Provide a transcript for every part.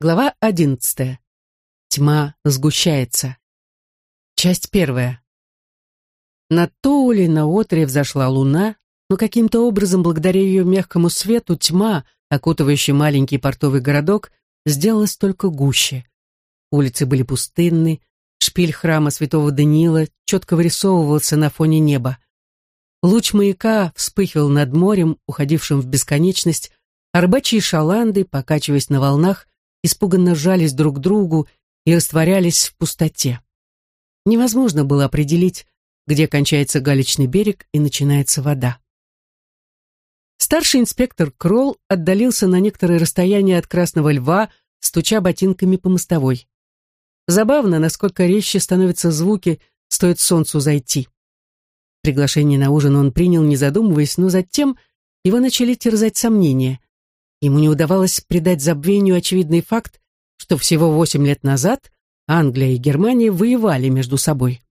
Глава одиннадцатая. Тьма сгущается. Часть первая. На Тоуле на Отре взошла луна, но каким-то образом, благодаря ее мягкому свету, тьма, окутывающая маленький портовый городок, сделалась только гуще. Улицы были пустынны, шпиль храма святого Даниила четко вырисовывался на фоне неба. Луч маяка вспыхивал над морем, уходившим в бесконечность, а рыбачьи шаланды, покачиваясь на волнах, испуганно жались друг к другу и растворялись в пустоте. Невозможно было определить, где кончается галечный берег и начинается вода. Старший инспектор Кролл отдалился на некоторое расстояние от Красного Льва, стуча ботинками по мостовой. Забавно, насколько резче становятся звуки, стоит солнцу зайти. Приглашение на ужин он принял, не задумываясь, но затем его начали терзать сомнения. Ему не удавалось придать забвению очевидный факт, что всего восемь лет назад Англия и Германия воевали между собой.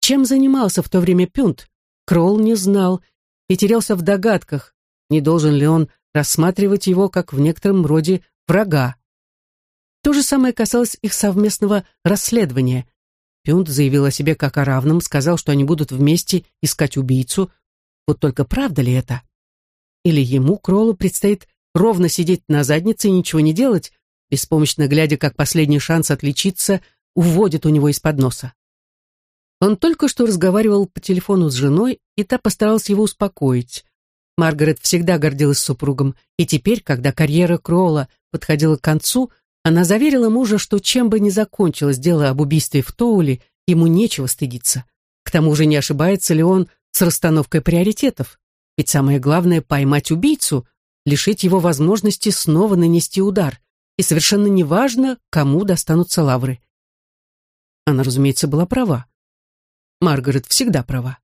Чем занимался в то время Пюнт, Кролл не знал и терялся в догадках, не должен ли он рассматривать его как в некотором роде врага. То же самое касалось их совместного расследования. Пюнт заявил о себе как о равном, сказал, что они будут вместе искать убийцу. Вот только правда ли это? Или ему, Кроллу, предстоит ровно сидеть на заднице и ничего не делать, беспомощно глядя, как последний шанс отличиться уводит у него из-под носа. Он только что разговаривал по телефону с женой, и та постаралась его успокоить. Маргарет всегда гордилась супругом, и теперь, когда карьера Кролла подходила к концу, она заверила мужа, что чем бы ни закончилось дело об убийстве в Тоуле, ему нечего стыдиться. К тому же не ошибается ли он с расстановкой приоритетов? Ведь самое главное — поймать убийцу, лишить его возможности снова нанести удар. И совершенно неважно, кому достанутся лавры. Она, разумеется, была права. Маргарет всегда права.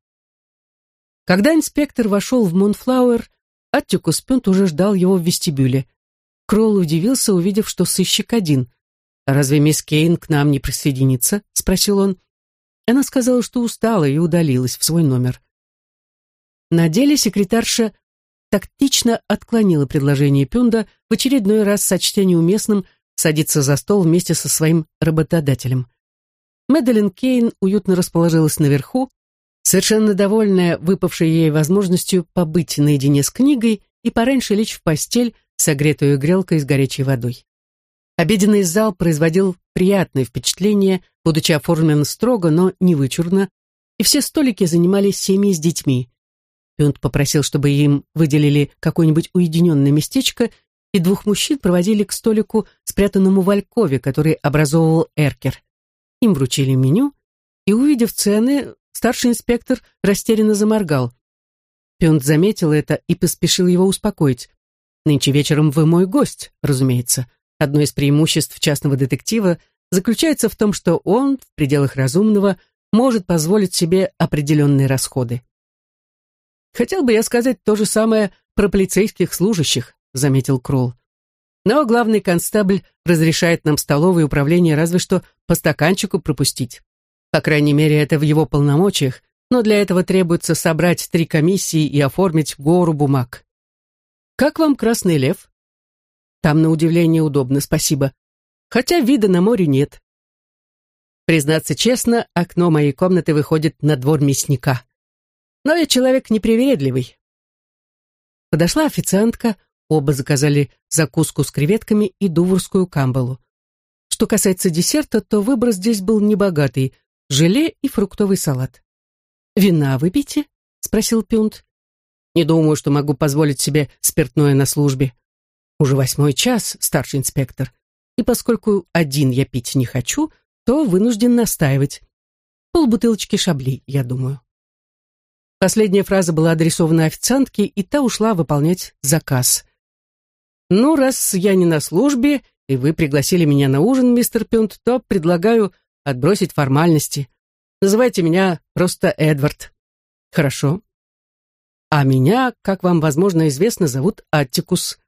Когда инспектор вошел в Монфлауэр, Аттикус Пюнт уже ждал его в вестибюле. Кролл удивился, увидев, что сыщик один. «Разве мисс Кейн к нам не присоединится?» — спросил он. Она сказала, что устала и удалилась в свой номер. На деле секретарша тактично отклонила предложение Пюнда, в очередной раз сочтя неуместным садиться за стол вместе со своим работодателем. Мэдалин Кейн уютно расположилась наверху, совершенно довольная выпавшей ей возможностью побыть наедине с книгой и пораньше лечь в постель, согретую грелкой с горячей водой. Обеденный зал производил приятное впечатление, будучи оформлен строго, но не вычурно, и все столики занимали семьи с детьми. Пюнт попросил, чтобы им выделили какое-нибудь уединенное местечко, и двух мужчин проводили к столику, спрятанному в алькове, который образовывал эркер. Им вручили меню, и, увидев цены, старший инспектор растерянно заморгал. Пюнт заметил это и поспешил его успокоить. «Нынче вечером вы мой гость, разумеется. Одно из преимуществ частного детектива заключается в том, что он, в пределах разумного, может позволить себе определенные расходы. Хотел бы я сказать то же самое про полицейских служащих, заметил Кролл. Но главный констабль разрешает нам столовое управление разве что по стаканчику пропустить. По крайней мере, это в его полномочиях, но для этого требуется собрать три комиссии и оформить гору бумаг. Как вам Красный Лев? Там, на удивление, удобно, спасибо. Хотя вида на море нет. Признаться честно, окно моей комнаты выходит на двор мясника. Но я человек непривередливый. Подошла официантка, оба заказали закуску с креветками и дувурскую камбалу. Что касается десерта, то выбор здесь был небогатый — желе и фруктовый салат. «Вина выпейте?» — спросил Пюнт. «Не думаю, что могу позволить себе спиртное на службе. Уже восьмой час, старший инспектор, и поскольку один я пить не хочу, то вынужден настаивать. Полбутылочки шабли, я думаю». Последняя фраза была адресована официантке, и та ушла выполнять заказ. «Ну, раз я не на службе, и вы пригласили меня на ужин, мистер Пюнт, то предлагаю отбросить формальности. Называйте меня просто Эдвард». «Хорошо». «А меня, как вам, возможно, известно, зовут Аттикус.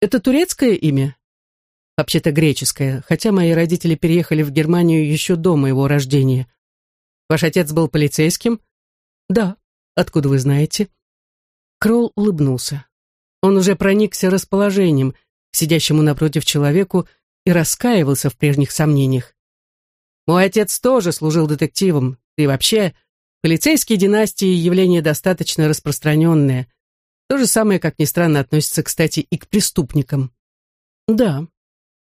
Это турецкое имя?» «Вообще-то греческое, хотя мои родители переехали в Германию еще до моего рождения. Ваш отец был полицейским?» «Да. Откуда вы знаете?» Кролл улыбнулся. Он уже проникся расположением к сидящему напротив человеку, и раскаивался в прежних сомнениях. Мой отец тоже служил детективом, и вообще полицейские династии явление достаточно распространенное. То же самое, как ни странно, относится, кстати, и к преступникам. Да,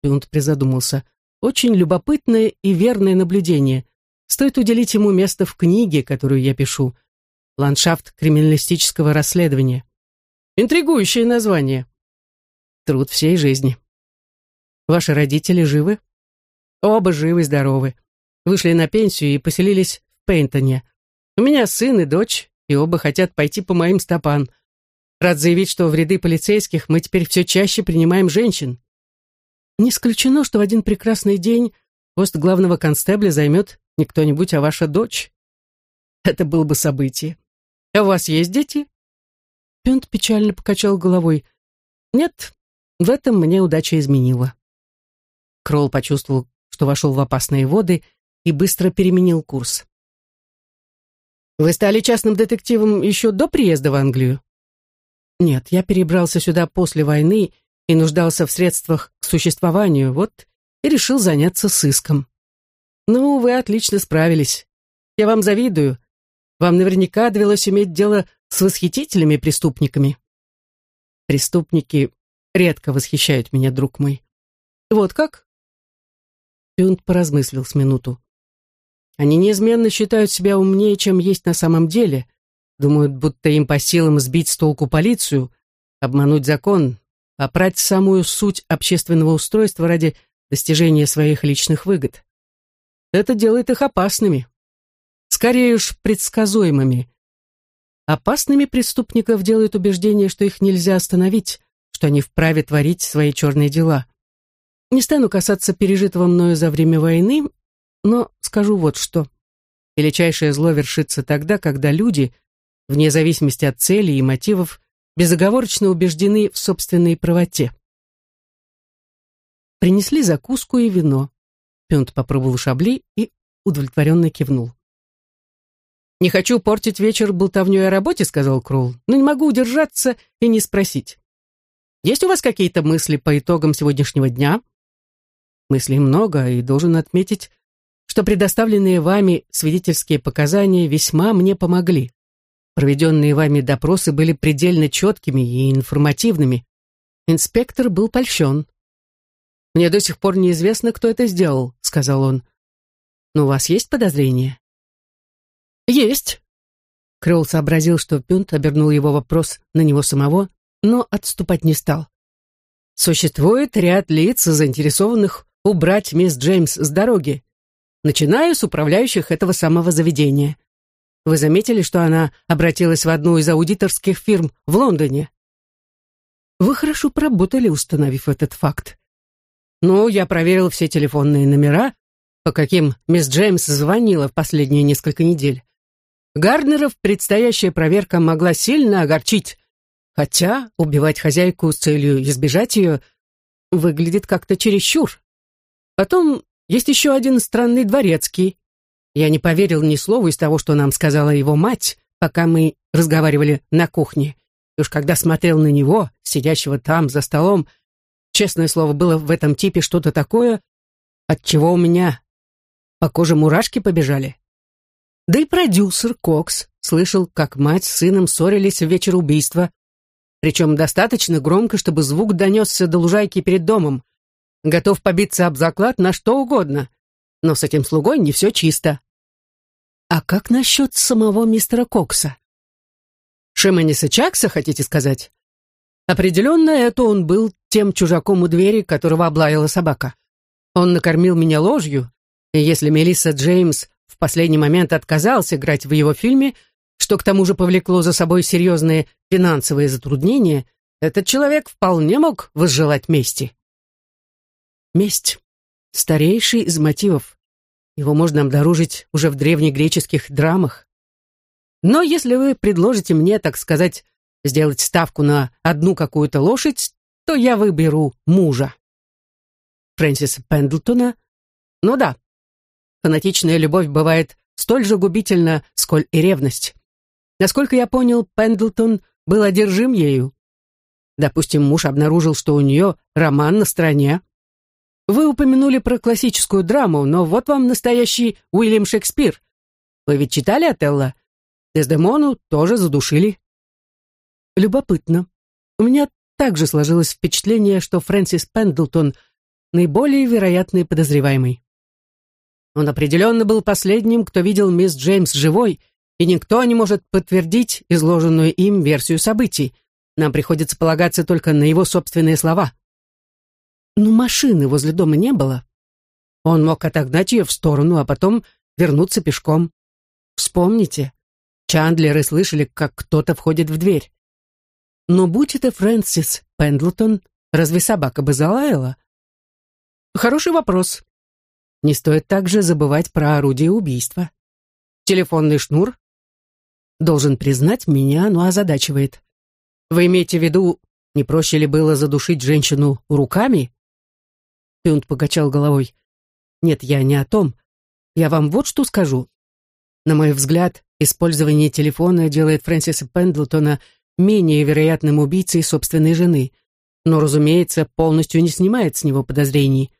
Пюнт призадумался, очень любопытное и верное наблюдение. Стоит уделить ему место в книге, которую я пишу. «Ландшафт криминалистического расследования». Интригующее название. Труд всей жизни. Ваши родители живы? Оба живы-здоровы. Вышли на пенсию и поселились в Пейнтоне. У меня сын и дочь, и оба хотят пойти по моим стопам. Рад заявить, что в ряды полицейских мы теперь все чаще принимаем женщин. Не исключено, что в один прекрасный день пост главного констебля займет не кто-нибудь, а ваша дочь. Это было бы событие. У вас есть дети? Пюнт печально покачал головой. Нет, в этом мне удача изменила. Кролл почувствовал, что вошел в опасные воды и быстро переменил курс. «Вы стали частным детективом еще до приезда в Англию?» «Нет, я перебрался сюда после войны и нуждался в средствах к существованию, вот и решил заняться сыском». «Ну, вы отлично справились. Я вам завидую. Вам наверняка довелось иметь дело с восхитительными преступниками». «Преступники редко восхищают меня, друг мой». «Вот как?» Пюнт поразмыслил с минуту. Они неизменно считают себя умнее, чем есть на самом деле. Думают, будто им по силам сбить с толку полицию, обмануть закон, опрать самую суть общественного устройства ради достижения своих личных выгод. Это делает их опасными. Скорее уж, предсказуемыми. Опасными преступников делает убеждение, что их нельзя остановить, что они вправе творить свои черные дела. Не стану касаться пережитого мною за время войны, но скажу вот что. Величайшее зло вершится тогда, когда люди, вне зависимости от целей и мотивов, безоговорочно убеждены в собственной правоте. Принесли закуску и вино. Пюнт попробовал шабли и удовлетворенно кивнул. «Не хочу портить вечер болтовнёй о работе», — сказал Кролл, «но не могу удержаться и не спросить. Есть у вас какие-то мысли по итогам сегодняшнего дня?» Мыслей много, и должен отметить, что предоставленные вами свидетельские показания весьма мне помогли. Проведенные вами допросы были предельно четкими и информативными. Инспектор был польщен. «Мне до сих пор неизвестно, кто это сделал», — сказал он. «Но у вас есть подозрения?» «Есть». Кролл сообразил, что Пюнт обернул его вопрос на него самого, но отступать не стал. «Существует ряд лиц, заинтересованных убрать мисс Джеймс с дороги. Начинаю с управляющих этого самого заведения. Вы заметили, что она обратилась в одну из аудиторских фирм в Лондоне? Вы хорошо поработали, установив этот факт. Ну, я проверил все телефонные номера, по каким мисс Джеймс звонила в последние несколько недель. Гарднеров предстоящая проверка могла сильно огорчить, хотя убивать хозяйку с целью избежать ее выглядит как-то чересчур. Потом есть еще один странный дворецкий. Я не поверил ни слову из того, что нам сказала его мать, пока мы разговаривали на кухне. И уж когда смотрел на него, сидящего там за столом, честное слово, было в этом типе что-то такое, от чего у меня по коже мурашки побежали. Да и продюсер Кокс слышал, как мать с сыном ссорились в вечер убийства, причем достаточно громко, чтобы звук донесся до лужайки перед домом. Готов побиться об заклад на что угодно. Но с этим слугой не все чисто. А как насчет самого мистера Кокса? Шеманиса Чакса, хотите сказать? Определенно, это он был тем чужаком у двери, которого облаяла собака. Он накормил меня ложью, и если Мелисса Джеймс последний момент отказался играть в его фильме, что к тому же повлекло за собой серьезные финансовые затруднения, этот человек вполне мог возжелать мести. Месть — старейший из мотивов. Его можно обнаружить уже в древнегреческих драмах. Но если вы предложите мне, так сказать, сделать ставку на одну какую-то лошадь, то я выберу мужа. Фрэнсиса Пендлтона? Ну да. Фанатичная любовь бывает столь же губительна, сколь и ревность. Насколько я понял, Пендлтон был одержим ею. Допустим, муж обнаружил, что у нее роман на стороне. Вы упомянули про классическую драму, но вот вам настоящий Уильям Шекспир. Вы ведь читали Отелло? Дездемону тоже задушили. Любопытно. У меня также сложилось впечатление, что Фрэнсис Пендлтон наиболее вероятный подозреваемый. Он определенно был последним, кто видел мисс Джеймс живой, и никто не может подтвердить изложенную им версию событий. Нам приходится полагаться только на его собственные слова. Но машины возле дома не было. Он мог отогнать ее в сторону, а потом вернуться пешком. Вспомните, Чандлеры слышали, как кто-то входит в дверь. Но будь это Фрэнсис Пендлтон, разве собака бы залаяла? Хороший вопрос. Не стоит также забывать про орудие убийства. Телефонный шнур? Должен признать, меня ну озадачивает. Вы имеете в виду, не проще ли было задушить женщину руками? Пюнт покачал головой. Нет, я не о том. Я вам вот что скажу. На мой взгляд, использование телефона делает Фрэнсиса Пендлтона менее вероятным убийцей собственной жены, но, разумеется, полностью не снимает с него подозрений.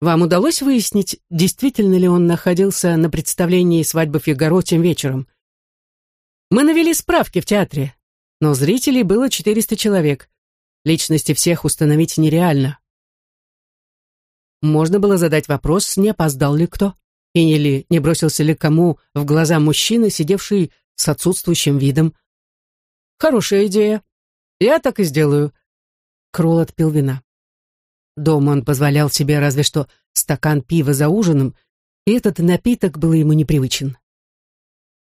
Вам удалось выяснить, действительно ли он находился на представлении свадьбы Фигаро тем вечером? Мы навели справки в театре, но зрителей было 400 человек. Личности всех установить нереально. Можно было задать вопрос, не опоздал ли кто, или не бросился ли кому в глаза мужчина, сидевший с отсутствующим видом. Хорошая идея. Я так и сделаю. Кролл отпил вина. Дома он позволял себе разве что стакан пива за ужином, и этот напиток был ему непривычен.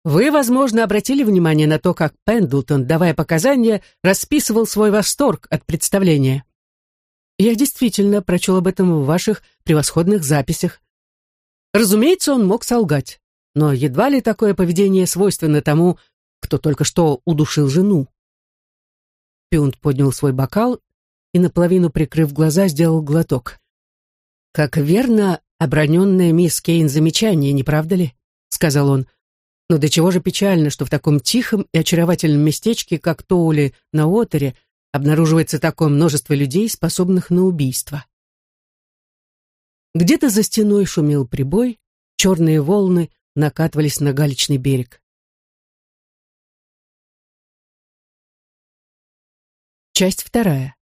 Вы, возможно, обратили внимание на то, как Пендлтон, давая показания, расписывал свой восторг от представления. Я действительно прочел об этом в ваших превосходных записях. Разумеется, он мог солгать, но едва ли такое поведение свойственно тому, кто только что удушил жену. Пюнт поднял свой бокал и, наполовину прикрыв глаза, сделал глоток. «Как верно оброненная мисс Кейн замечание, не правда ли?» — сказал он. «Но до чего же печально, что в таком тихом и очаровательном местечке, как Тоули на Отере, обнаруживается такое множество людей, способных на убийство». Где-то за стеной шумел прибой, черные волны накатывались на галечный берег. Часть вторая.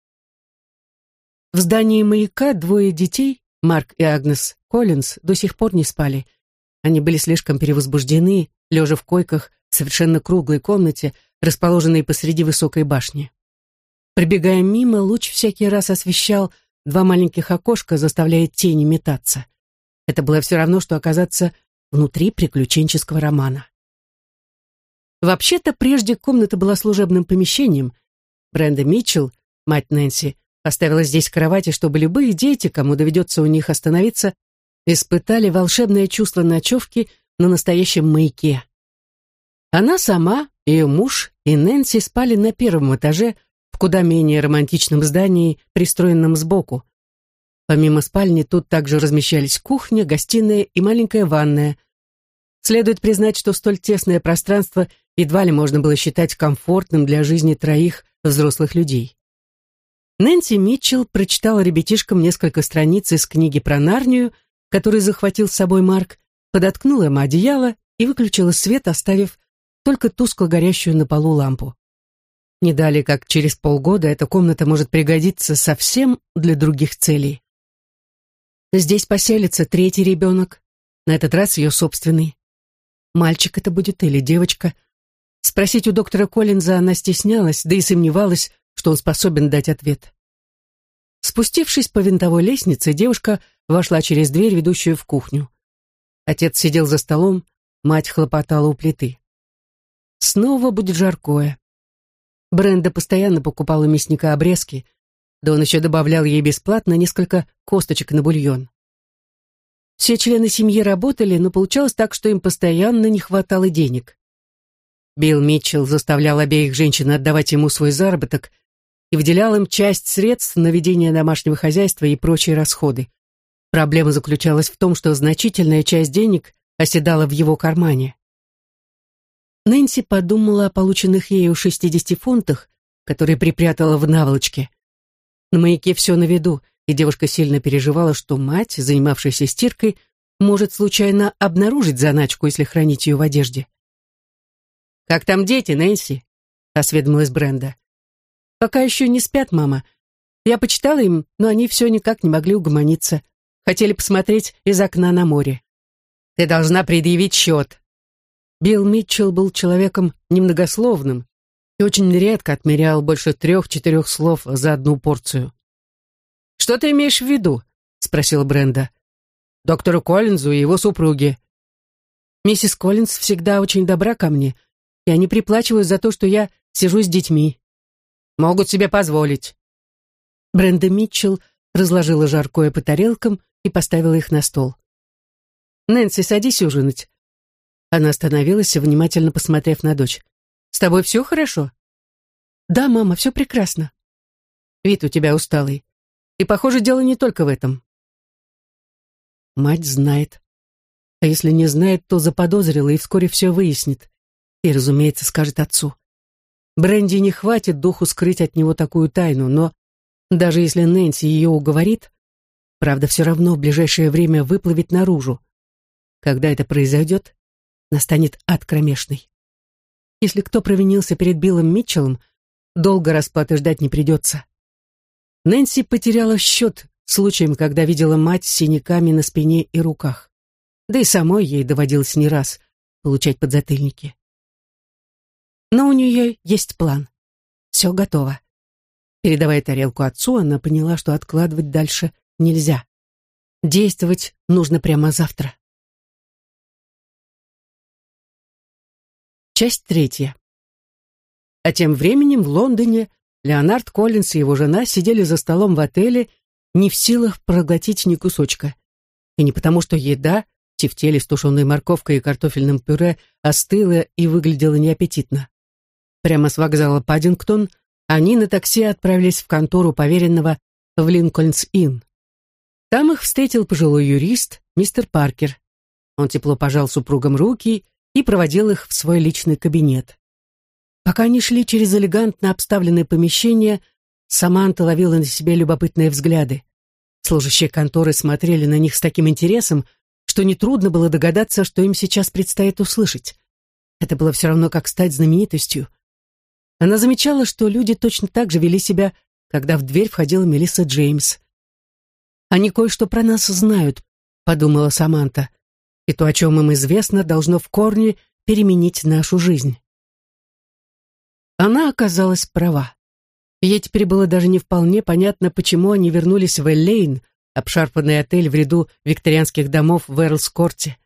В здании маяка двое детей, Марк и Агнес Коллинз, до сих пор не спали. Они были слишком перевозбуждены, лежа в койках в совершенно круглой комнате, расположенной посреди высокой башни. Прибегая мимо, луч всякий раз освещал два маленьких окошка, заставляя тени метаться. Это было все равно, что оказаться внутри приключенческого романа. Вообще-то прежде комната была служебным помещением. Бренда Митчелл, мать Нэнси, Оставила здесь кровати, чтобы любые дети, кому доведется у них остановиться, испытали волшебное чувство ночевки на настоящем маяке. Она сама, ее муж и Нэнси спали на первом этаже в куда менее романтичном здании, пристроенном сбоку. Помимо спальни тут также размещались кухня, гостиная и маленькая ванная. Следует признать, что столь тесное пространство едва ли можно было считать комфортным для жизни троих взрослых людей. Нэнси Митчелл прочитала ребятишкам несколько страниц из книги про Нарнию, которую захватил с собой Марк, подоткнула им одеяло и выключила свет, оставив только тускло горящую на полу лампу. Не далее, как через полгода эта комната может пригодиться совсем для других целей. Здесь поселится третий ребенок, на этот раз ее собственный. Мальчик это будет или девочка. Спросить у доктора Коллинза она стеснялась, да и сомневалась, что он способен дать ответ. Спустившись по винтовой лестнице, девушка вошла через дверь, ведущую в кухню. Отец сидел за столом, мать хлопотала у плиты. Снова будет жаркое. Бренда постоянно покупала мясника обрезки, да он еще добавлял ей бесплатно несколько косточек на бульон. Все члены семьи работали, но получалось так, что им постоянно не хватало денег. Билл Митчелл заставлял обеих женщин отдавать ему свой заработок и выделял им часть средств на ведение домашнего хозяйства и прочие расходы. Проблема заключалась в том, что значительная часть денег оседала в его кармане. Нэнси подумала о полученных ею 60 фунтах, которые припрятала в наволочке. На маяке все на виду, и девушка сильно переживала, что мать, занимавшаяся стиркой, может случайно обнаружить заначку, если хранить ее в одежде. «Как там дети, Нэнси?» — осведомилась Бренда. «Пока еще не спят, мама. Я почитала им, но они все никак не могли угомониться. Хотели посмотреть из окна на море. Ты должна предъявить счет». Билл Митчелл был человеком немногословным и очень редко отмерял больше трех-четырех слов за одну порцию. «Что ты имеешь в виду?» — спросила Бренда доктору Коллинзу и его супруге. Миссис Коллинз всегда очень добра ко мне, и они приплачивают за то, что я сижу с детьми. Могут себе позволить. Бренда Митчелл разложила жаркое по тарелкам и поставила их на стол. «Нэнси, садись ужинать». Она остановилась, внимательно посмотрев на дочь. «С тобой все хорошо?» «Да, мама, все прекрасно». «Вид у тебя усталый. И, похоже, дело не только в этом. Мать знает. А если не знает, то заподозрила и вскоре все выяснит. И, разумеется, скажет отцу. Бренди не хватит духу скрыть от него такую тайну, но даже если Нэнси ее уговорит, правда все равно в ближайшее время выплывет наружу. Когда это произойдет, настанет ад кромешный. Если кто провинился перед Биллом Митчеллом, долго расплаты ждать не придется. Нэнси потеряла счет случаем, когда видела мать с синяками на спине и руках. Да и самой ей доводилось не раз получать подзатыльники. Но у нее есть план. Все готово. Передавая тарелку отцу, она поняла, что откладывать дальше нельзя. Действовать нужно прямо завтра. Часть третья. А тем временем в Лондоне Леонард Коллинс и его жена сидели за столом в отеле не в силах проглотить ни кусочка. И не потому, что еда, тефтели с тушеной морковкой и картофельным пюре, остыла и выглядела неаппетитно. Прямо с вокзала Паддингтон они на такси отправились в контору поверенного в Линкольнс-Инн. Там их встретил пожилой юрист, мистер Паркер. Он тепло пожал супругам руки и проводил их в свой личный кабинет. Пока они шли через элегантно обставленное помещение, Саманта ловила на себе любопытные взгляды. Служащие конторы смотрели на них с таким интересом, что нетрудно было догадаться, что им сейчас предстоит услышать. Это было все равно, как стать знаменитостью. Она замечала, что люди точно так же вели себя, когда в дверь входила Мелисса Джеймс. «Они кое-что про нас знают», — подумала Саманта, «и то, о чем им известно, должно в корне переменить нашу жизнь». Она оказалась права. Ей теперь было даже не вполне понятно, почему они вернулись в Эллейн, обшарпанный отель в ряду викторианских домов в Эрлскорте.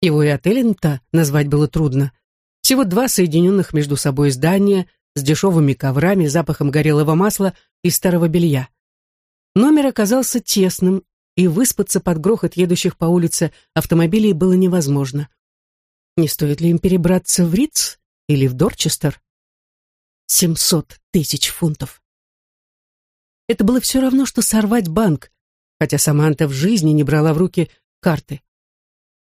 Его и отелем-то назвать было трудно. Всего два соединенных между собой здания с дешевыми коврами, запахом горелого масла и старого белья. Номер оказался тесным, и выспаться под грохот едущих по улице автомобилей было невозможно. Не стоит ли им перебраться в Риц или в Дорчестер? Семьсот тысяч фунтов. Это было все равно, что сорвать банк, хотя Саманта в жизни не брала в руки карты.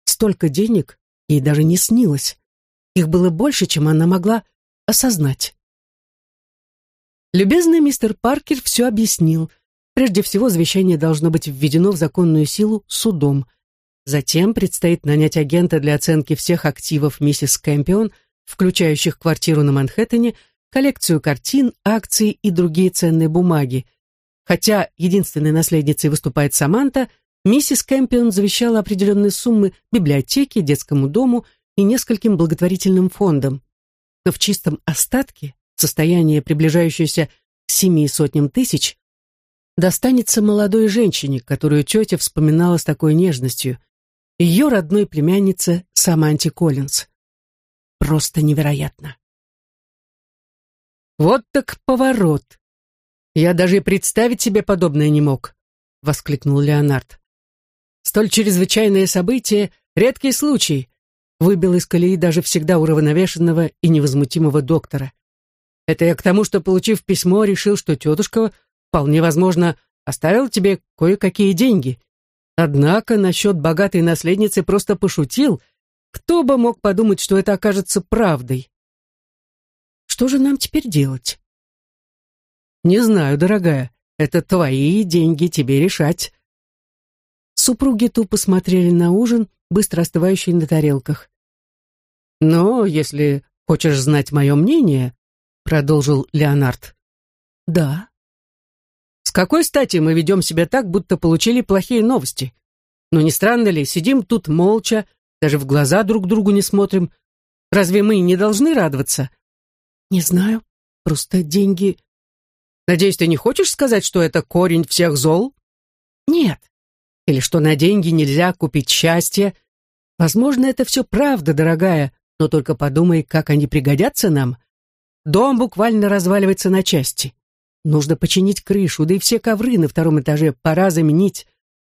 Столько денег ей даже не снилось. Их было больше, чем она могла осознать. Любезный мистер Паркер все объяснил. Прежде всего, завещание должно быть введено в законную силу судом. Затем предстоит нанять агента для оценки всех активов миссис Кэмпион, включающих квартиру на Манхэттене, коллекцию картин, акций и другие ценные бумаги. Хотя единственной наследницей выступает Саманта, миссис Кэмпион завещала определенные суммы библиотеке, детскому дому и нескольким благотворительным фондам. Но в чистом остатке, состояние, приближающееся к семи сотням тысяч, достанется молодой женщине, которую тетя вспоминала с такой нежностью, ее родной племяннице Саманте Коллинз. Просто невероятно. «Вот так поворот! Я даже и представить себе подобное не мог!» — воскликнул Леонард. «Столь чрезвычайное событие — редкий случай!» выбил из колеи даже всегда уравновешенного и невозмутимого доктора. Это я к тому, что, получив письмо, решил, что тетушка, вполне возможно, оставила тебе кое-какие деньги. Однако насчет богатой наследницы просто пошутил. Кто бы мог подумать, что это окажется правдой? Что же нам теперь делать? Не знаю, дорогая, Это твои деньги, тебе решать. Супруги тупо смотрели на ужин, быстро остывающий на тарелках. «Но если хочешь знать мое мнение», — продолжил Леонард. «Да». «С какой стати мы ведем себя так, будто получили плохие новости? Но не странно ли, сидим тут молча, даже в глаза друг другу не смотрим. Разве мы не должны радоваться?» «Не знаю, просто деньги...» «Надеюсь, ты не хочешь сказать, что это корень всех зол?» «Нет». «Или что на деньги нельзя купить счастье?» «Возможно, это все правда, дорогая, но только подумай, как они пригодятся нам. Дом буквально разваливается на части. Нужно починить крышу, да и все ковры на втором этаже пора заменить.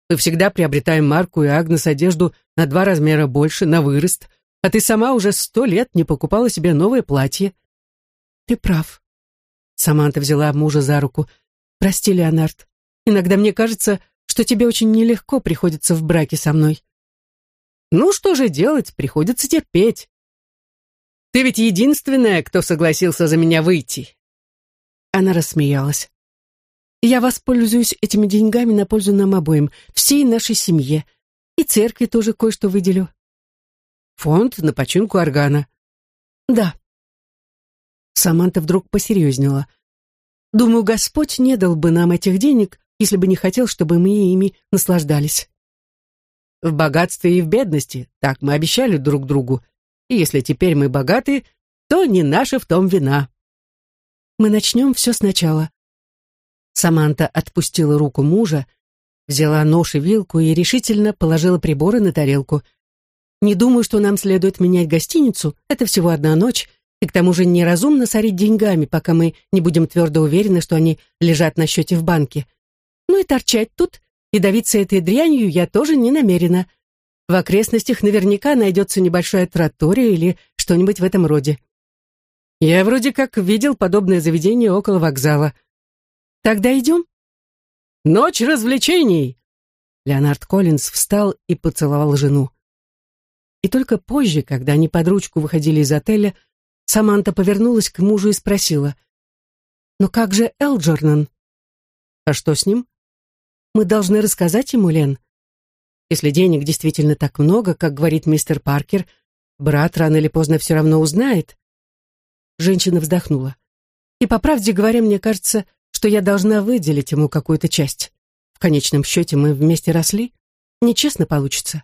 Мы всегда приобретаем Марку и Агнес одежду на два размера больше, на вырост, а ты сама уже сто лет не покупала себе новое платье. Ты прав. Саманта взяла мужа за руку. Прости, Леонард. Иногда мне кажется, что тебе очень нелегко приходится в браке со мной. Ну, что же делать, приходится терпеть. Ты ведь единственная, кто согласился за меня выйти. Она рассмеялась. Я воспользуюсь этими деньгами на пользу нам обоим, всей нашей семье. И церкви тоже кое-что выделю. Фонд на починку органа. Да. Саманта вдруг посерьезнела. Думаю, Господь не дал бы нам этих денег, если бы не хотел, чтобы мы ими наслаждались. В богатстве и в бедности, так мы обещали друг другу, и если теперь мы богаты, то не наша в том вина. Мы начнем все сначала. Саманта отпустила руку мужа, взяла нож и вилку и решительно положила приборы на тарелку. Не думаю, что нам следует менять гостиницу, это всего одна ночь, и к тому же неразумно сорить деньгами, пока мы не будем твердо уверены, что они лежат на счете в банке. Ну и торчать тут и давиться этой дрянью я тоже не намерена. В окрестностях наверняка найдется небольшая тротория или что-нибудь в этом роде. Я вроде как видел подобное заведение около вокзала. Тогда идем? Ночь развлечений! Леонард Коллинз встал и поцеловал жену. И только позже, когда они под ручку выходили из отеля, Саманта повернулась к мужу и спросила. «Но как же Элджернан?» «А что с ним?» «Мы должны рассказать ему, Лен. Если денег действительно так много, как говорит мистер Паркер, брат рано или поздно все равно узнает. Женщина вздохнула. И по правде говоря, мне кажется, что я должна выделить ему какую-то часть. В конечном счете мы вместе росли. Нечестно получится.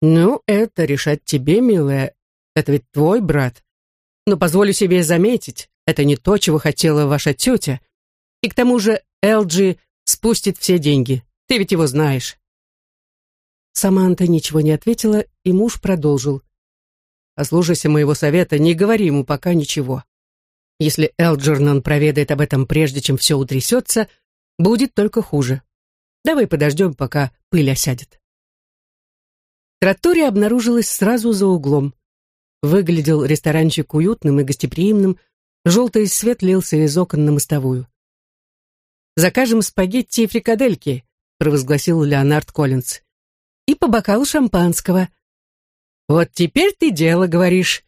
Ну, это решать тебе, милая. Это ведь твой брат. Но позволю себе заметить, это не то, чего хотела ваша тетя. И к тому же Элджи спустит все деньги. Ты ведь его знаешь». Саманта ничего не ответила, и муж продолжил. «Послушайся моего совета, не говори ему пока ничего. Если Элджернан проведает об этом прежде, чем все утрясется, будет только хуже. Давай подождем, пока пыль осядет». Тротория обнаружилась сразу за углом. Выглядел ресторанчик уютным и гостеприимным, желтый свет лился из окон на мостовую. «Закажем спагетти и фрикадельки», провозгласил Леонард Коллинз. «И по бокалу шампанского». «Вот теперь ты дело говоришь».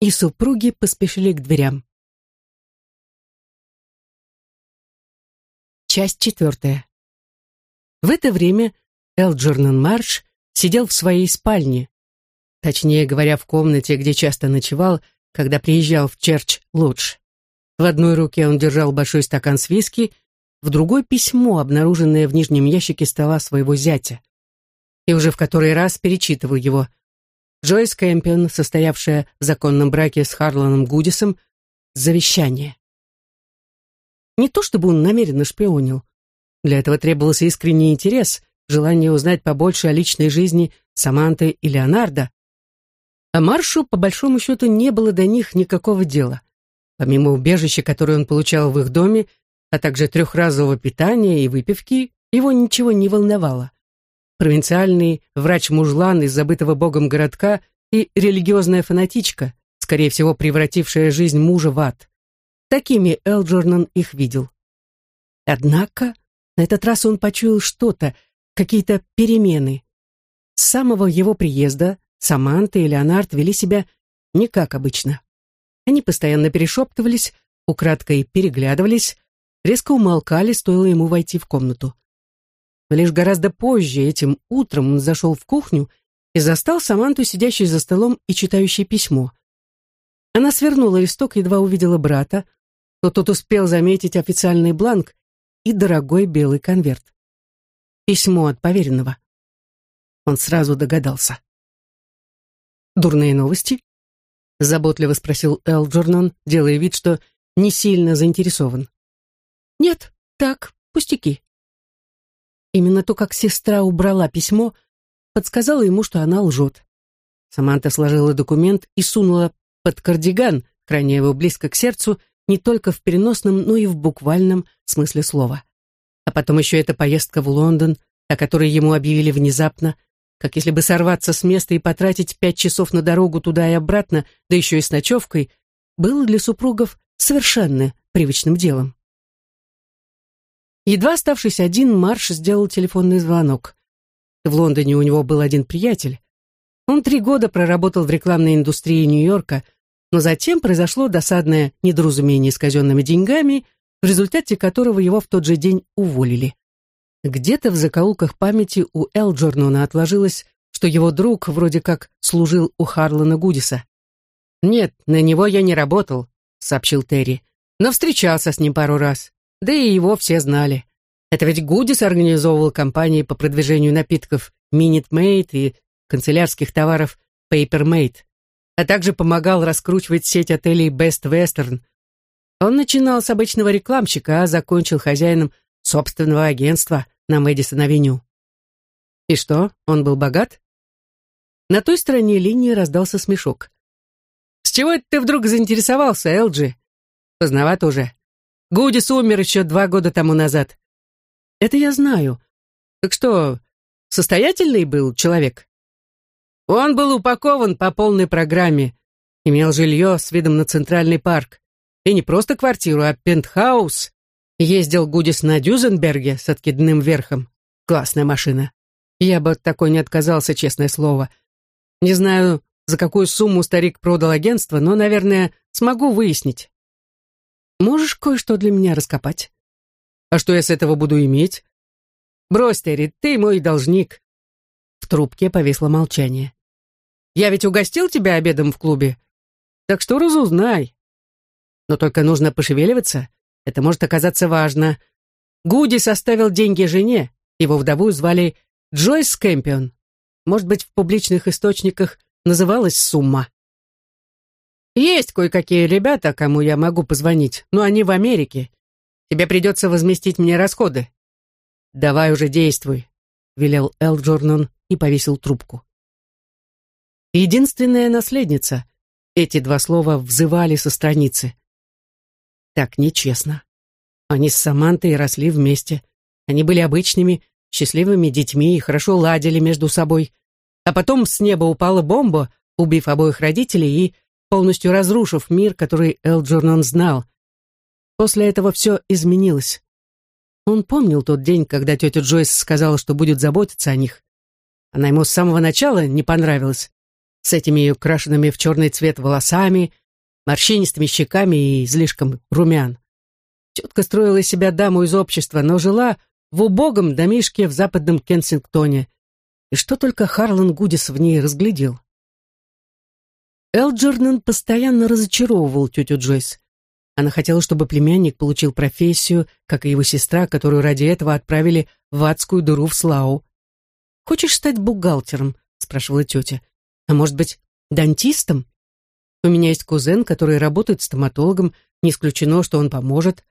И супруги поспешили к дверям. Часть четвертая. В это время Элджернан Марш сидел в своей спальне, точнее говоря, в комнате, где часто ночевал, когда приезжал в Черч-Лудж. В одной руке он держал большой стакан с виски, в другой письмо, обнаруженное в нижнем ящике стола своего зятя. И уже в который раз перечитывал его. Джойс Кэмпион, состоявшая в законном браке с Харланом Гудисом, завещание. Не то чтобы он намеренно шпионил. Для этого требовался искренний интерес, желание узнать побольше о личной жизни Саманты и Леонардо. А Маршу, по большому счету, не было до них никакого дела. Помимо убежища, которое он получал в их доме, а также трехразового питания и выпивки, его ничего не волновало. Провинциальный врач-мужлан из забытого богом городка и религиозная фанатичка, скорее всего, превратившая жизнь мужа в ад. Такими Элджернан их видел. Однако на этот раз он почуял что-то, какие-то перемены. С самого его приезда Саманта и Леонард вели себя не как обычно. Они постоянно перешептывались, украдкой переглядывались, резко умолкали, стоило ему войти в комнату. Лишь гораздо позже, этим утром, он зашел в кухню и застал Саманту, сидящей за столом и читающей письмо. Она свернула листок, едва увидела брата, но тот успел заметить официальный бланк и дорогой белый конверт. Письмо от поверенного. Он сразу догадался. «Дурные новости?» — заботливо спросил Элджернон, делая вид, что не сильно заинтересован. «Нет, так, пустяки». Именно то, как сестра убрала письмо, подсказало ему, что она лжет. Саманта сложила документ и сунула под кардиган, храня его близко к сердцу, не только в переносном, но и в буквальном смысле слова. А потом еще эта поездка в Лондон, о которой ему объявили внезапно, как если бы сорваться с места и потратить пять часов на дорогу туда и обратно, да еще и с ночевкой, было для супругов совершенно привычным делом. Едва оставшись один, Марш сделал телефонный звонок. В Лондоне у него был один приятель. Он три года проработал в рекламной индустрии Нью-Йорка, но затем произошло досадное недоразумение с казенными деньгами, в результате которого его в тот же день уволили. Где-то в закоулках памяти у Элджорнона отложилось, что его друг вроде как служил у Харлана Гудиса. «Нет, на него я не работал», — сообщил Терри, «но встречался с ним пару раз, да и его все знали. Это ведь Гудис организовывал кампании по продвижению напитков Minute Maid и канцелярских товаров Paper Made, а также помогал раскручивать сеть отелей Best Western. Он начинал с обычного рекламщика, а закончил хозяином собственного агентства на Мэдисон-авеню. И что, он был богат? На той стороне линии раздался смешок. «С чего это ты вдруг заинтересовался, Элджи?» «Поздновато уже. Гудис умер еще два года тому назад. Это я знаю. Так что, состоятельный был человек? Он был упакован по полной программе, имел жилье с видом на Центральный парк. И не просто квартиру, а пентхаус. Ездил Гудис на Дюзенберге с откидным верхом. Классная машина. Я бы от такой не отказался, честное слово. Не знаю, за какую сумму старик продал агентство, но, наверное, смогу выяснить. Можешь кое-что для меня раскопать? А что я с этого буду иметь? Брось, Терри, ты мой должник. В трубке повисло молчание. Я ведь угостил тебя обедом в клубе, так что разузнай. Но только нужно пошевеливаться, это может оказаться важно. Гуди составил деньги жене, его вдову звали Джойс Кэмпион. Может быть, в публичных источниках называлась сумма. Есть кое-какие ребята, кому я могу позвонить, но они в Америке. Тебе придется возместить мне расходы». «Давай уже действуй», — велел Элджорнон и повесил трубку. «Единственная наследница». Эти два слова взывали со страницы. Так нечестно. Они с Самантой росли вместе. Они были обычными, счастливыми детьми и хорошо ладили между собой. А потом с неба упала бомба, убив обоих родителей и полностью разрушив мир, который Элджорнон знал, После этого все изменилось. Он помнил тот день, когда тетя Джойс сказала, что будет заботиться о них. Она ему с самого начала не понравилась. С этими ее крашенными в черный цвет волосами, морщинистыми щеками и излишком румян. Тетка строила себя даму из общества, но жила в убогом домишке в западном Кенсингтоне. И что только Харлан Гудис в ней разглядел. Элджернан постоянно разочаровывал тетю Джойс. Она хотела, чтобы племянник получил профессию, как и его сестра, которую ради этого отправили в адскую дыру в Слау. «Хочешь стать бухгалтером?» — спрашивала тетя. «А может быть, дантистом? У меня есть кузен, который работает стоматологом, не исключено, что он поможет».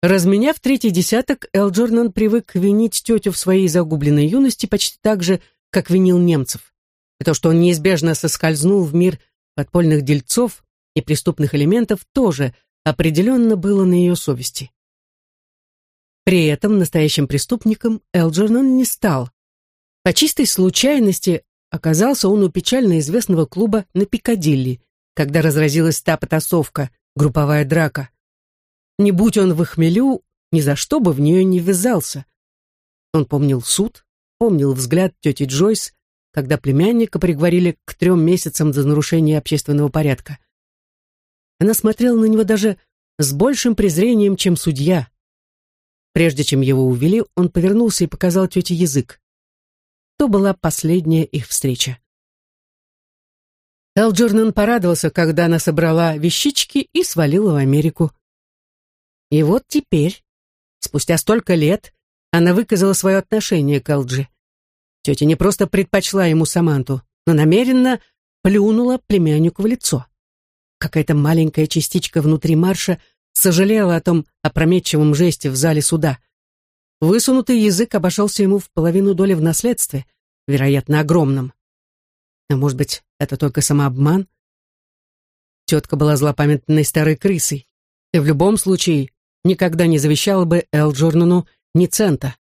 Разменяв третий десяток, Элджорнан привык винить тетю в своей загубленной юности почти так же, как винил немцев. И то, что он неизбежно соскользнул в мир подпольных дельцов, и преступных элементов тоже определенно было на ее совести. При этом настоящим преступником Элджернон не стал. По чистой случайности оказался он у печально известного клуба на Пикадилли, когда разразилась та потасовка, групповая драка. Не будь он в хмелю, ни за что бы в нее не ввязался. Он помнил суд, помнил взгляд тети Джойс, когда племянника приговорили к трем месяцам за нарушение общественного порядка. Она смотрела на него даже с большим презрением, чем судья. Прежде чем его увели, он повернулся и показал тете язык. То была последняя их встреча. Элджернан порадовался, когда она собрала вещички и свалила в Америку. И вот теперь, спустя столько лет, она выказала свое отношение к Элджи. Тетя не просто предпочла ему Саманту, но намеренно плюнула племяннику в лицо. Какая-то маленькая частичка внутри Марша сожалела о том опрометчивом жесте в зале суда. Высунутый язык обошелся ему в половину доли в наследстве, вероятно, огромном. А может быть, это только самообман? Тетка была злопамятной старой крысой, и в любом случае никогда не завещала бы Эл Джорнану ни цента.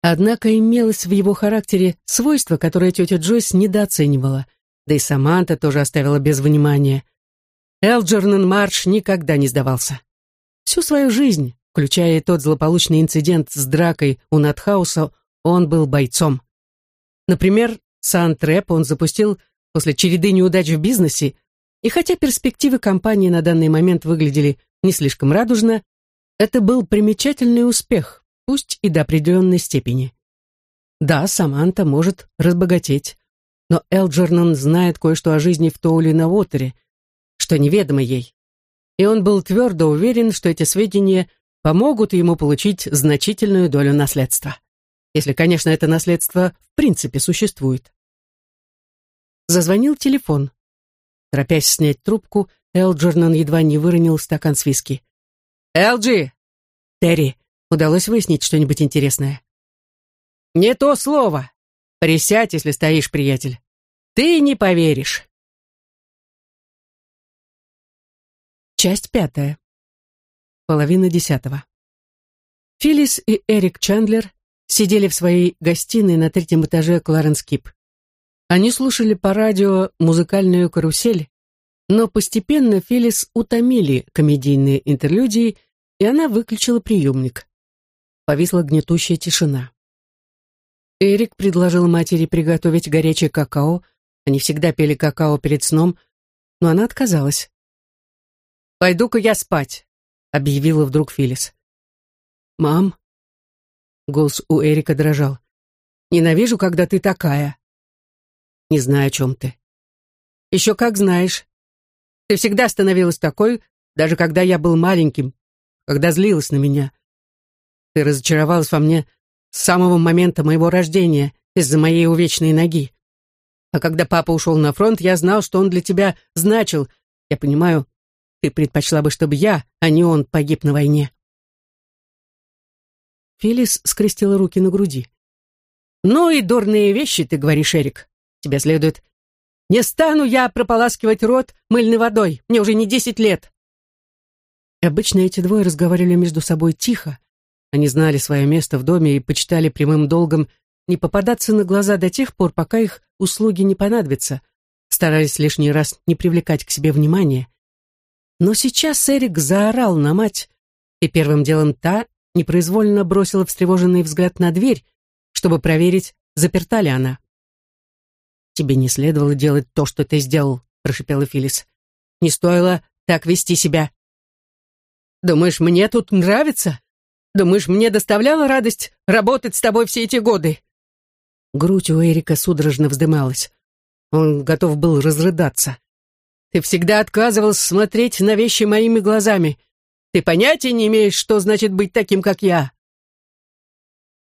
Однако имелось в его характере свойство, которое тетя Джойс недооценивала, да и Саманта тоже оставила без внимания. Элджернан Марш никогда не сдавался. Всю свою жизнь, включая и тот злополучный инцидент с дракой у Натхауса, он был бойцом. Например, Сан-Трэп он запустил после череды неудач в бизнесе, и хотя перспективы компании на данный момент выглядели не слишком радужно, это был примечательный успех, пусть и до определенной степени. Да, Саманта может разбогатеть, но Элджернан знает кое-что о жизни в Тоуле на Уотере, что неведомо ей. И он был твердо уверен, что эти сведения помогут ему получить значительную долю наследства. Если, конечно, это наследство в принципе существует. Зазвонил телефон. Торопясь снять трубку, Элджернан едва не выронил стакан с виски. «Элджи!» «Терри, Удалось выяснить что-нибудь интересное? Не то слово. Присядь, если стоишь, приятель. Ты не поверишь. Часть пятая. Половина десятого. Филлис и Эрик Чандлер сидели в своей гостиной на третьем этаже Кларенс Кип. Они слушали по радио музыкальную карусель, но постепенно Филлис утомили комедийные интерлюдии, и она выключила приемник повисла гнетущая тишина. Эрик предложил матери приготовить горячее какао. Они всегда пили какао перед сном, но она отказалась. «Пойду-ка я спать», — объявила вдруг Филис. «Мам?» Голос у Эрика дрожал. «Ненавижу, когда ты такая». «Не знаю, о чем ты». «Еще как знаешь. Ты всегда становилась такой, даже когда я был маленьким, когда злилась на меня. Ты разочаровалась во мне с самого момента моего рождения из-за моей увечной ноги. А когда папа ушел на фронт, я знал, что он для тебя значил. Я понимаю, ты предпочла бы, чтобы я, а не он, погиб на войне. Филис скрестила руки на груди. «Ну и дурные вещи, ты говоришь, Эрик. Тебе следует...» «Не стану я прополаскивать рот мыльной водой. Мне уже не десять лет». Обычно эти двое разговаривали между собой тихо, они знали свое место в доме и почитали прямым долгом не попадаться на глаза до тех пор, пока их услуги не понадобятся, старались лишний раз не привлекать к себе внимания. Но сейчас Эрик заорал на мать, и первым делом та непроизвольно бросила встревоженный взгляд на дверь, чтобы проверить, заперта ли она. «Тебе не следовало делать то, что ты сделал», — прошипела Филис. «Не стоило так вести себя». «Думаешь, мне тут нравится?» Думаешь, мне доставляло радость работать с тобой все эти годы?» Грудь у Эрика судорожно вздымалась. Он готов был разрыдаться. «Ты всегда отказывался смотреть на вещи моими глазами. Ты понятия не имеешь, что значит быть таким, как я».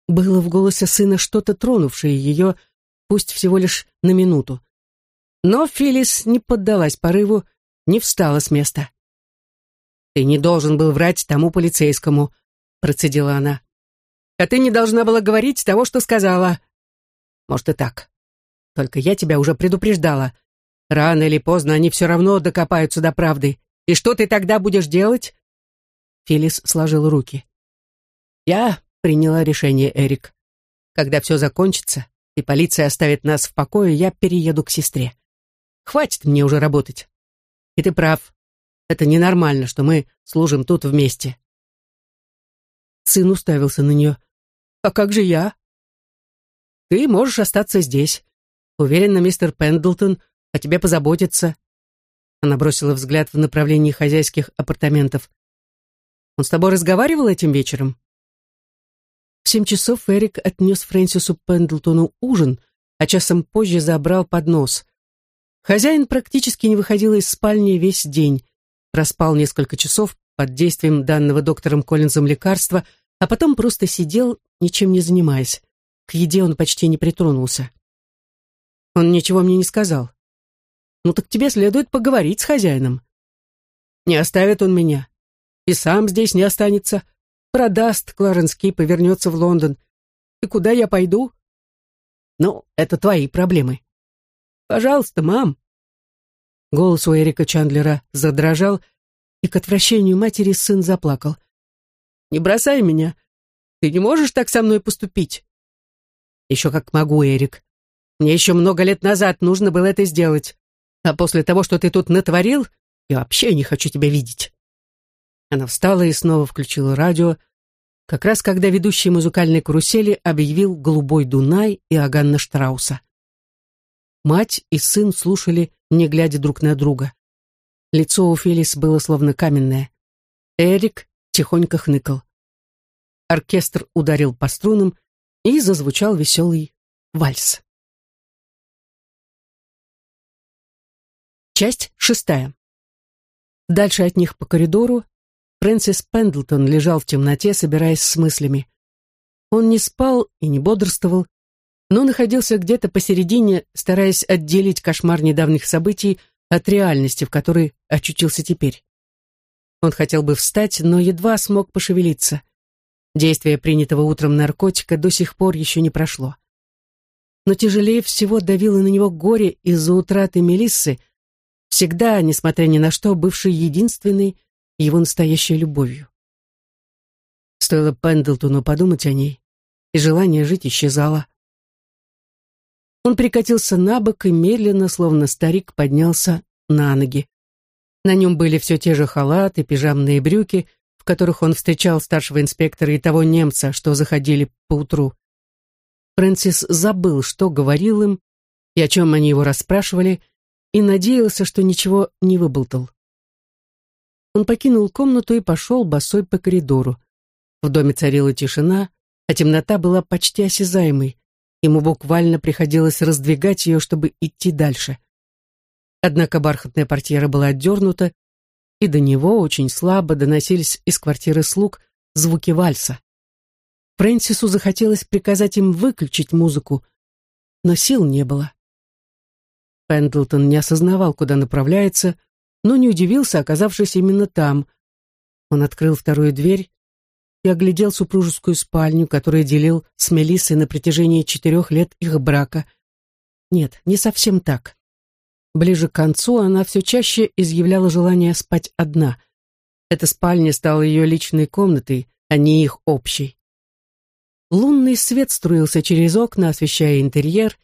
Было в голосе сына что-то тронувшее ее, пусть всего лишь на минуту. Но Филис не поддалась порыву, не встала с места. «Ты не должен был врать тому полицейскому», процедила она. «А ты не должна была говорить того, что сказала». «Может, и так. Только я тебя уже предупреждала. Рано или поздно они все равно докопаются до правды. И что ты тогда будешь делать?» Филис сложил руки. «Я приняла решение, Эрик. Когда все закончится, и полиция оставит нас в покое, я перееду к сестре. Хватит мне уже работать. И ты прав. Это ненормально, что мы служим тут вместе. Сын уставился на нее. «А как же я?» «Ты можешь остаться здесь. Уверена, мистер Пендлтон о тебе позаботится». Она бросила взгляд в направлении хозяйских апартаментов. Он с тобой разговаривал этим вечером?» В семь часов Эрик отнес Фрэнсису Пендлтону ужин, а часом позже забрал поднос. Хозяин практически не выходил из спальни весь день, проспал несколько часов под действием данного доктором Коллинзом лекарства, а потом просто сидел, ничем не занимаясь. К еде он почти не притронулся. Он ничего мне не сказал. Ну так тебе следует поговорить с хозяином. Не оставит он меня. И сам здесь не останется. Продаст Кларенс Кип и вернется в Лондон. И куда я пойду? Ну, это твои проблемы. Пожалуйста, мам. Голос у Эрика Чандлера задрожал, и к отвращению матери сын заплакал. «Не бросай меня. Ты не можешь так со мной поступить?» «Еще как могу, Эрик. Мне еще много лет назад нужно было это сделать. А после того, что ты тут натворил, я вообще не хочу тебя видеть». Она встала и снова включила радио, как раз когда ведущий музыкальной карусели объявил «Голубой Дунай» и Аганна Штрауса. Мать и сын слушали, не глядя друг на друга. Лицо у Фелис было словно каменное. Эрик тихонько хныкал. Оркестр ударил по струнам, и зазвучал веселый вальс. Часть шестая. Дальше от них по коридору Фрэнсис Пендлтон лежал в темноте, собираясь с мыслями. Он не спал и не бодрствовал, но находился где-то посередине, стараясь отделить кошмар недавних событий от реальности, в которой очутился теперь. Он хотел бы встать, но едва смог пошевелиться. Действие принятого утром наркотика до сих пор еще не прошло. Но тяжелее всего давило на него горе из-за утраты Мелиссы, всегда, несмотря ни на что, бывшей единственной его настоящей любовью. Стоило Пендлтону подумать о ней, и желание жить исчезало. Он прикатился на бок и медленно, словно старик, поднялся на ноги. На нем были все те же халаты, пижамные брюки, в которых он встречал старшего инспектора и того немца, что заходили поутру. Фрэнсис забыл, что говорил им и о чем они его расспрашивали, и надеялся, что ничего не выболтал. Он покинул комнату и пошел босой по коридору. В доме царила тишина, а темнота была почти осязаемой. Ему буквально приходилось раздвигать ее, чтобы идти дальше. Однако бархатная портьера была отдернута, и до него очень слабо доносились из квартиры слуг звуки вальса. Фрэнсису захотелось приказать им выключить музыку, но сил не было. Пендлтон не осознавал, куда направляется, но не удивился, оказавшись именно там. Он открыл вторую дверь и оглядел супружескую спальню, которую делил с Мелиссой на протяжении четырех лет их брака. Нет, не совсем так. Ближе к концу она все чаще изъявляла желание спать одна. Эта спальня стала ее личной комнатой, а не их общей. Лунный свет струился через окна, освещая интерьер,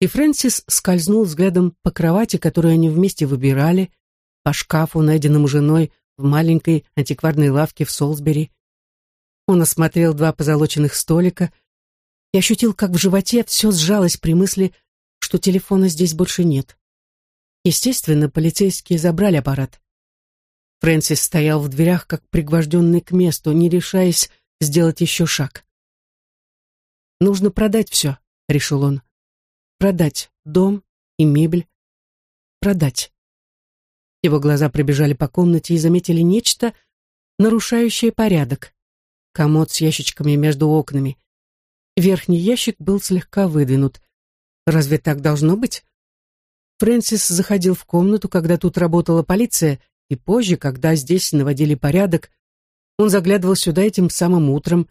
и Фрэнсис скользнул взглядом по кровати, которую они вместе выбирали, по шкафу, найденному женой в маленькой антикварной лавке в Солсбери. Он осмотрел два позолоченных столика и ощутил, как в животе все сжалось при мысли, что телефона здесь больше нет. Естественно, полицейские забрали аппарат. Фрэнсис стоял в дверях, как пригвожденный к месту, не решаясь сделать еще шаг. Нужно продать все, решил он. Продать дом и мебель. Продать. Его глаза пробежали по комнате и заметили нечто, нарушающее порядок. Комод с ящичками между окнами. Верхний ящик был слегка выдвинут. Разве так должно быть? Фрэнсис заходил в комнату, когда тут работала полиция, и позже, когда здесь наводили порядок, он заглядывал сюда этим самым утром.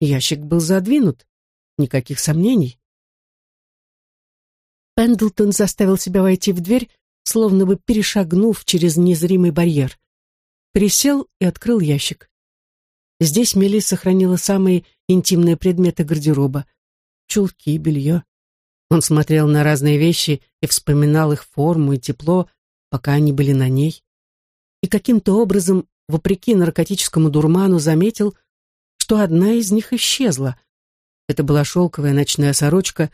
Ящик был задвинут. Никаких сомнений. Пендлтон заставил себя войти в дверь, словно бы перешагнув через незримый барьер. Присел и открыл ящик. Здесь Мели сохранила самые интимные предметы гардероба. Чулки, белье. Он смотрел на разные вещи и вспоминал их форму и тепло, пока они были на ней. И каким-то образом, вопреки наркотическому дурману, заметил, что одна из них исчезла — это была шелковая ночная сорочка,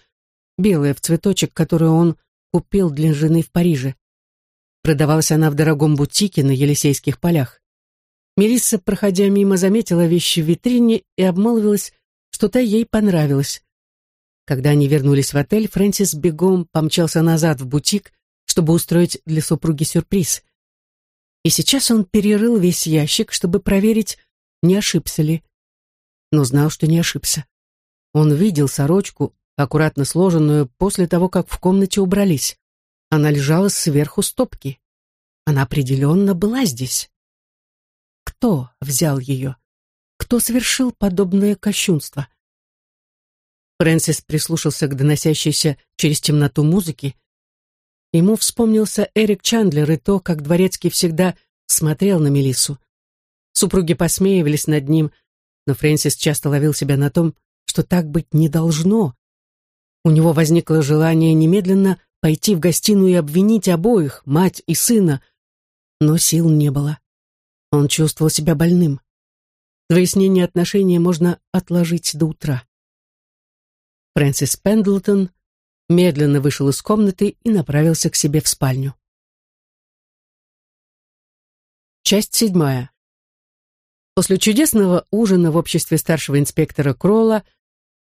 белая в цветочек, которую он купил для жены в Париже. Продавалась она в дорогом бутике на Елисейских полях. Мелисса, проходя мимо, заметила вещи в витрине и обмолвилась, что та ей понравилась. Когда они вернулись в отель, Фрэнсис бегом помчался назад в бутик, чтобы устроить для супруги сюрприз. И сейчас он перерыл весь ящик, чтобы проверить, не ошибся ли. Но знал, что не ошибся. Он видел сорочку, аккуратно сложенную после того, как в комнате убрались. Она лежала сверху стопки. Она определенно была здесь. Кто взял ее? Кто совершил подобное кощунство? Фрэнсис прислушался к доносящейся через темноту музыки. Ему вспомнился Эрик Чандлер и то, как Дворецкий всегда смотрел на Мелиссу. Супруги посмеивались над ним, но Фрэнсис часто ловил себя на том, что так быть не должно. У него возникло желание немедленно пойти в гостиную и обвинить обоих, мать и сына, но сил не было. Он чувствовал себя больным. Выяснение отношений можно отложить до утра. Фрэнсис Пендлтон медленно вышел из комнаты и направился к себе в спальню. Часть седьмая. После чудесного ужина в обществе старшего инспектора Кролла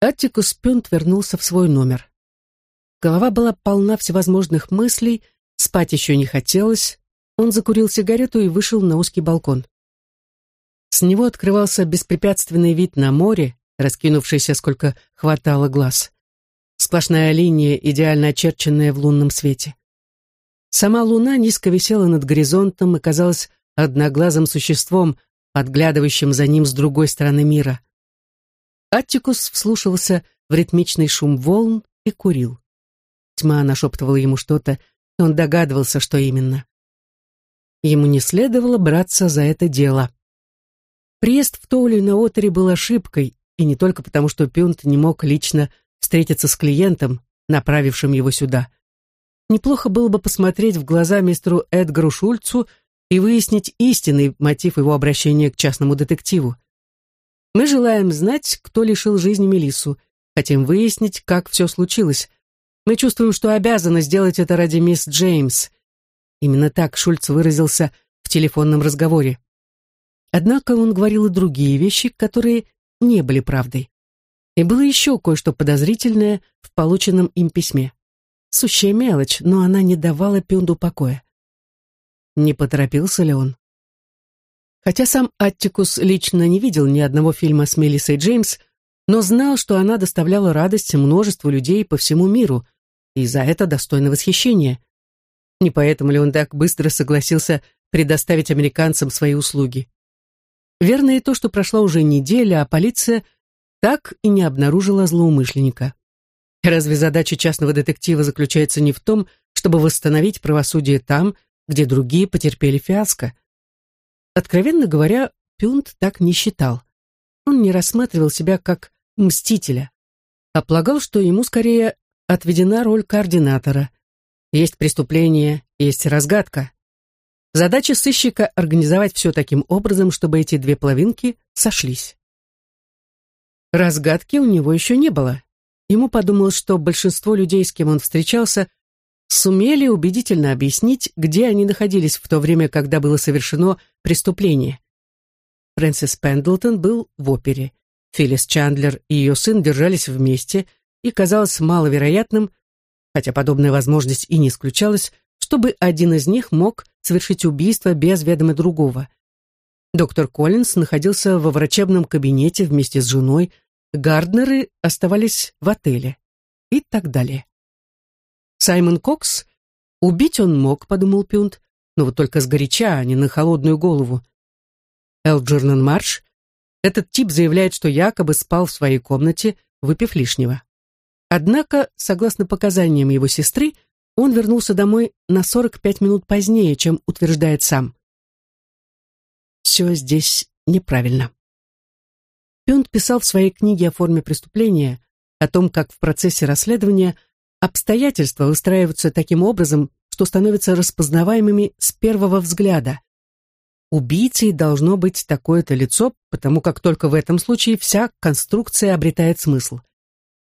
Аттикус Пюнт вернулся в свой номер. Голова была полна всевозможных мыслей, спать еще не хотелось. Он закурил сигарету и вышел на узкий балкон. С него открывался беспрепятственный вид на море, раскинувшийся сколько хватало глаз. Сплошная линия, идеально очерченная в лунном свете. Сама луна низко висела над горизонтом и казалась одноглазым существом, подглядывающим за ним с другой стороны мира. Аттикус вслушивался в ритмичный шум волн и курил. Тьма нашептывала ему что-то, и он догадывался, что именно. Ему не следовало браться за это дело. Приезд в Тоули на Отере был ошибкой, и не только потому, что Пюнт не мог лично встретиться с клиентом, направившим его сюда. Неплохо было бы посмотреть в глаза мистеру Эдгару Шульцу и выяснить истинный мотив его обращения к частному детективу. Мы желаем знать, кто лишил жизни Мелиссу, хотим выяснить, как все случилось. Мы чувствуем, что обязаны сделать это ради мисс Джеймс. Именно так Шульц выразился в телефонном разговоре. Однако он говорил и другие вещи, которые не были правдой. И было еще кое-что подозрительное в полученном им письме. Сущая мелочь, но она не давала Пюнду покоя. Не поторопился ли он? Хотя сам Аттикус лично не видел ни одного фильма с Мелиссой Джеймс, но знал, что она доставляла радость множеству людей по всему миру, и за это достойно восхищения. Не поэтому ли он так быстро согласился предоставить американцам свои услуги? Верно и то, что прошла уже неделя, а полиция так и не обнаружила злоумышленника. Разве задача частного детектива заключается не в том, чтобы восстановить правосудие там, где другие потерпели фиаско? Откровенно говоря, Пюнт так не считал. Он не рассматривал себя как мстителя, а полагал, что ему скорее отведена роль координатора. Есть преступление, есть разгадка. Задача сыщика — организовать все таким образом, чтобы эти две половинки сошлись. Разгадки у него еще не было. Ему подумалось, что большинство людей, с кем он встречался, сумели убедительно объяснить, где они находились в то время, когда было совершено преступление. Фрэнсис Пендлтон был в опере. Филлис Чандлер и ее сын держались вместе, и казалось маловероятным, хотя подобная возможность и не исключалась, чтобы один из них мог совершить убийство без ведома другого. Доктор Коллинз находился во врачебном кабинете вместе с женой, Гарднеры оставались в отеле и так далее. Саймон Кокс, убить он мог, подумал Пюнт, но вот только сгоряча, а не на холодную голову. Элджернан Марш, этот тип заявляет, что якобы спал в своей комнате, выпив лишнего. Однако, согласно показаниям его сестры, он вернулся домой на 45 минут позднее, чем утверждает сам. Все здесь неправильно. Пюнт писал в своей книге о форме преступления, о том, как в процессе расследования обстоятельства выстраиваются таким образом, что становятся распознаваемыми с первого взгляда. Убийцей должно быть такое-то лицо, потому как только в этом случае вся конструкция обретает смысл.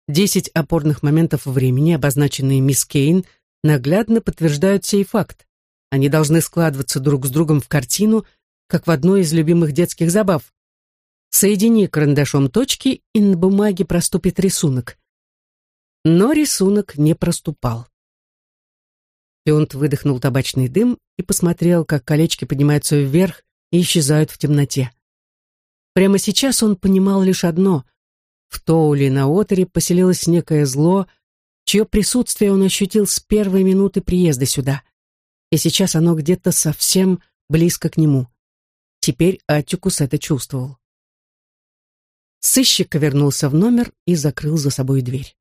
Десять опорных моментов времени, обозначенные мисс Кейн, наглядно подтверждают сей факт. Они должны складываться друг с другом в картину, как в одной из любимых детских забав. Соедини карандашом точки, и на бумаге проступит рисунок. Но рисунок не проступал. Пионт выдохнул табачный дым и посмотрел, как колечки поднимаются вверх и исчезают в темноте. Прямо сейчас он понимал лишь одно. В Тоуле на Отере поселилось некое зло, чье присутствие он ощутил с первой минуты приезда сюда. И сейчас оно где-то совсем близко к нему. Теперь Атикус это чувствовал. Сыщик вернулся в номер и закрыл за собой дверь.